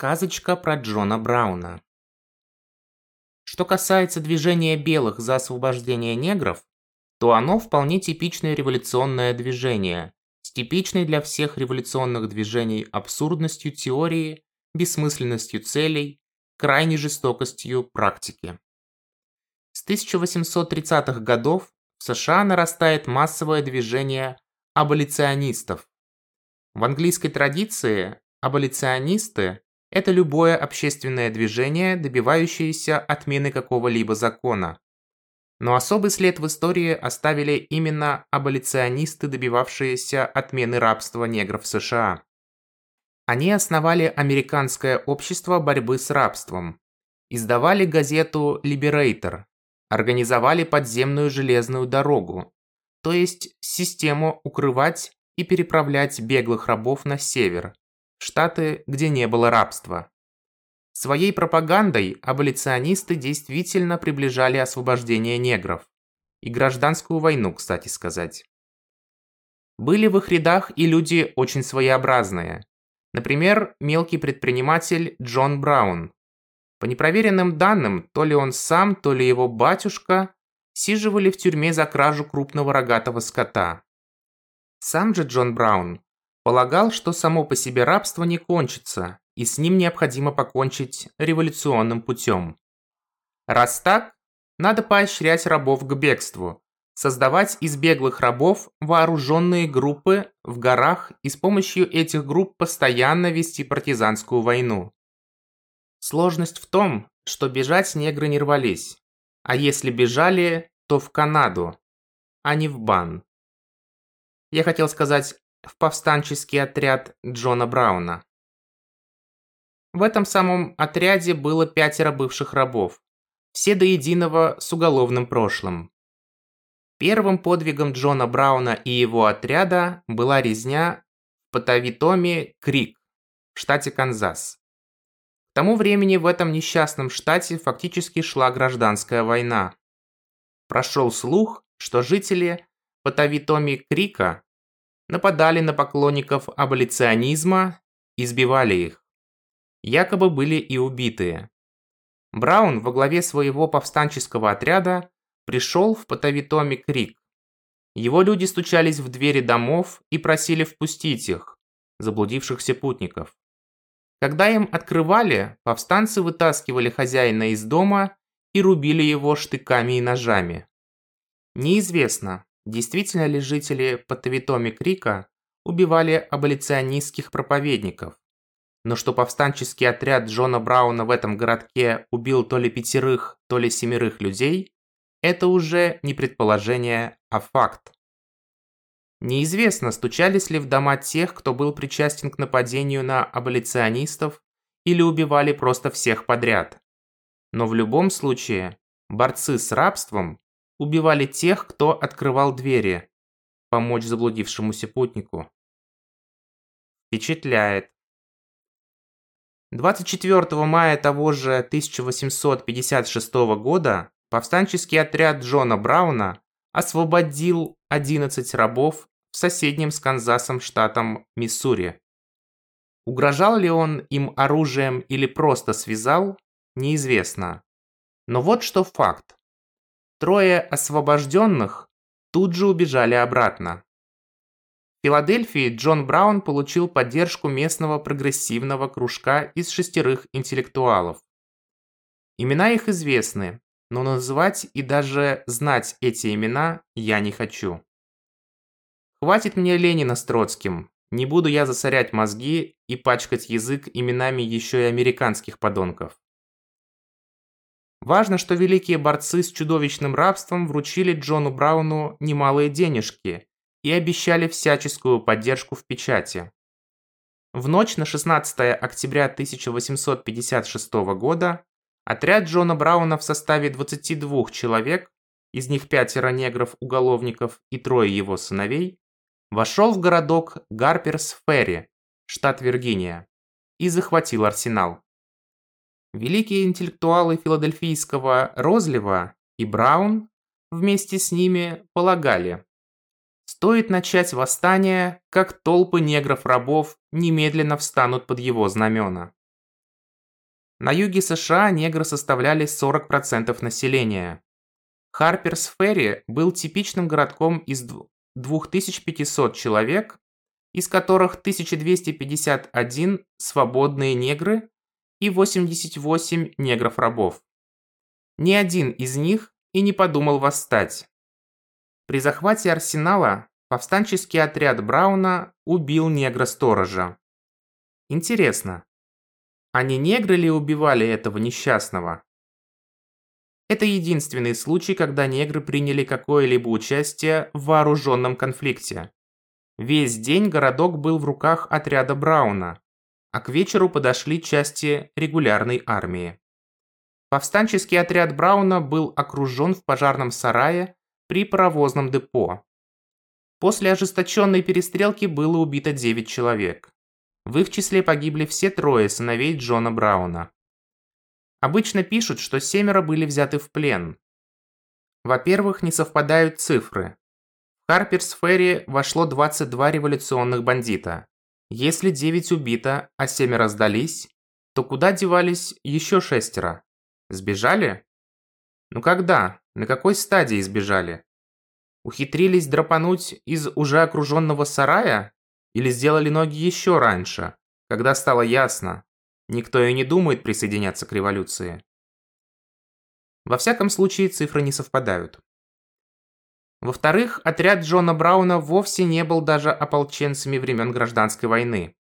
Сказочка про Джона Брауна. Что касается движения белых за освобождение негров, то оно вполне типичное революционное движение, с типичной для всех революционных движений абсурдностью теории, бессмысленностью целей, крайней жестокостью практики. С 1830-х годов в США нарастает массовое движение аболиционистов. В английской традиции аболиционисты это любое общественное движение, добивающееся отмены какого-либо закона. Но особый след в истории оставили именно аболиционисты, добивавшиеся отмены рабства негров в США. Они основали Американское общество борьбы с рабством, издавали газету «Либерейтор», организовали подземную железную дорогу, то есть систему укрывать и переправлять беглых рабов на север, штаты, где не было рабства. Своей пропагандой аболиционисты действительно приближали освобождение негров. И гражданскую войну, кстати сказать. Были в их рядах и люди очень своеобразные. Например, мелкий предприниматель Джон Браун. По непроверенным данным, то ли он сам, то ли его батюшка сиживали в тюрьме за кражу крупного рогатого скота. Сам же Джон Браун Полагал, что само по себе рабство не кончится, и с ним необходимо покончить революционным путем. Раз так, надо поощрять рабов к бегству, создавать из беглых рабов вооруженные группы в горах и с помощью этих групп постоянно вести партизанскую войну. Сложность в том, что бежать негры не рвались, а если бежали, то в Канаду, а не в Бан. Я хотел сказать в повстанческий отряд Джона Брауна. В этом самом отряде было пятеро бывших рабов, все до единого с уголовным прошлым. Первым подвигом Джона Брауна и его отряда была резня в Потавитоме Крик в штате Канзас. К тому времени в этом несчастном штате фактически шла гражданская война. Прошел слух, что жители Потавитоми Крика нападали на поклонников аболиционизма, избивали их. Якобы были и убитые. Браун во главе своего повстанческого отряда пришел в Потавитоме Крик. Его люди стучались в двери домов и просили впустить их, заблудившихся путников. Когда им открывали, повстанцы вытаскивали хозяина из дома и рубили его штыками и ножами. Неизвестно, Действительно ли жители Потавитоми Крика убивали аболиционистских проповедников? Но что повстанческий отряд Джона Брауна в этом городке убил то ли пятерых, то ли семерых людей, это уже не предположение, а факт. Неизвестно, стучались ли в дома тех, кто был причастен к нападению на аболиционистов, или убивали просто всех подряд. Но в любом случае, борцы с рабством убивали тех, кто открывал двери, помочь заблудившемуся путнику. Впечатляет. 24 мая того же 1856 года повстанческий отряд Джона Брауна освободил 11 рабов в соседнем с Канзасом штатом Миссури. Угрожал ли он им оружием или просто связал, неизвестно. Но вот что факт. Трое освобожденных тут же убежали обратно. В Филадельфии Джон Браун получил поддержку местного прогрессивного кружка из шестерых интеллектуалов. Имена их известны, но называть и даже знать эти имена я не хочу. Хватит мне Ленина с Троцким, не буду я засорять мозги и пачкать язык именами еще и американских подонков. Важно, что великие борцы с чудовищным рабством вручили Джону Брауну немалые денежки и обещали всяческую поддержку в печати. В ночь на 16 октября 1856 года отряд Джона Брауна в составе 22 человек, из них пятеро негров-уголовников и трое его сыновей, вошел в городок Гарперс-Ферри, штат Виргиния, и захватил арсенал. Великие интеллектуалы филадельфийского розлива и Браун вместе с ними полагали, стоит начать восстание, как толпы негров-рабов немедленно встанут под его знамена. На юге США негры составляли 40% населения. Харперс-Ферри был типичным городком из 2500 человек, из которых 1251 свободные негры и 88 негров-рабов. Ни один из них и не подумал восстать. При захвате арсенала повстанческий отряд Брауна убил негра-сторожа. Интересно, а не негры ли убивали этого несчастного? Это единственный случай, когда негры приняли какое-либо участие в вооруженном конфликте. Весь день городок был в руках отряда Брауна, а к вечеру подошли части регулярной армии. Повстанческий отряд Брауна был окружен в пожарном сарае при паровозном депо. После ожесточенной перестрелки было убито 9 человек. В их числе погибли все трое сыновей Джона Брауна. Обычно пишут, что семеро были взяты в плен. Во-первых, не совпадают цифры. В Харперс-Ферри вошло 22 революционных бандита. Если 9 убито, а семеро сдались, то куда девались еще шестеро? Сбежали? Ну когда? На какой стадии сбежали? Ухитрились драпануть из уже окруженного сарая? Или сделали ноги еще раньше, когда стало ясно, никто и не думает присоединяться к революции? Во всяком случае, цифры не совпадают. Во-вторых, отряд Джона Брауна вовсе не был даже ополченцами времен Гражданской войны.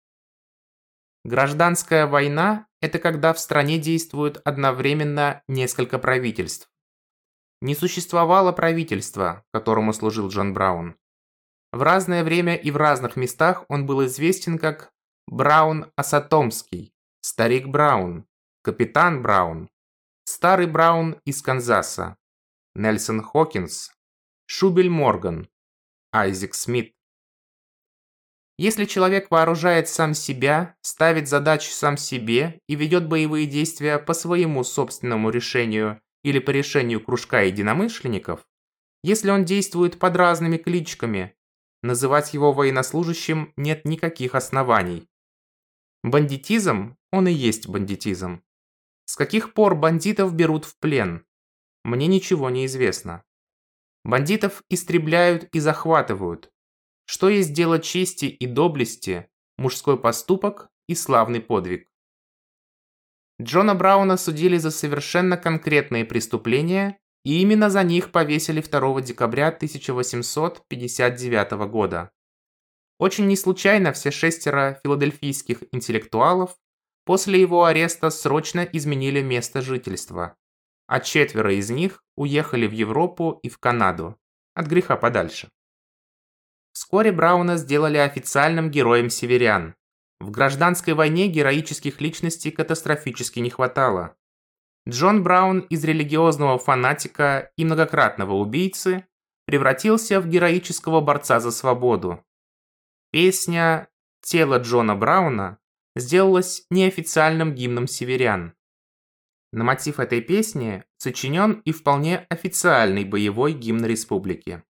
Гражданская война – это когда в стране действуют одновременно несколько правительств. Не существовало правительства, которому служил Джон Браун. В разное время и в разных местах он был известен как Браун Асатомский, Старик Браун, Капитан Браун, Старый Браун из Канзаса, Нельсон Хокинс, Шубель Морган, Айзек Смит. Если человек вооружает сам себя, ставит задачи сам себе и ведет боевые действия по своему собственному решению или по решению кружка единомышленников, если он действует под разными кличками, называть его военнослужащим нет никаких оснований. Бандитизм, он и есть бандитизм. С каких пор бандитов берут в плен? Мне ничего не известно. Бандитов истребляют и захватывают. Что есть дело чести и доблести, мужской поступок и славный подвиг. Джона Брауна судили за совершенно конкретные преступления и именно за них повесили 2 декабря 1859 года. Очень неслучайно все шестеро филадельфийских интеллектуалов после его ареста срочно изменили место жительства, а четверо из них уехали в Европу и в Канаду, от греха подальше. Вскоре Брауна сделали официальным героем северян. В гражданской войне героических личностей катастрофически не хватало. Джон Браун из религиозного фанатика и многократного убийцы превратился в героического борца за свободу. Песня «Тело Джона Брауна» сделалась неофициальным гимном северян. На мотив этой песни сочинен и вполне официальный боевой гимн республики.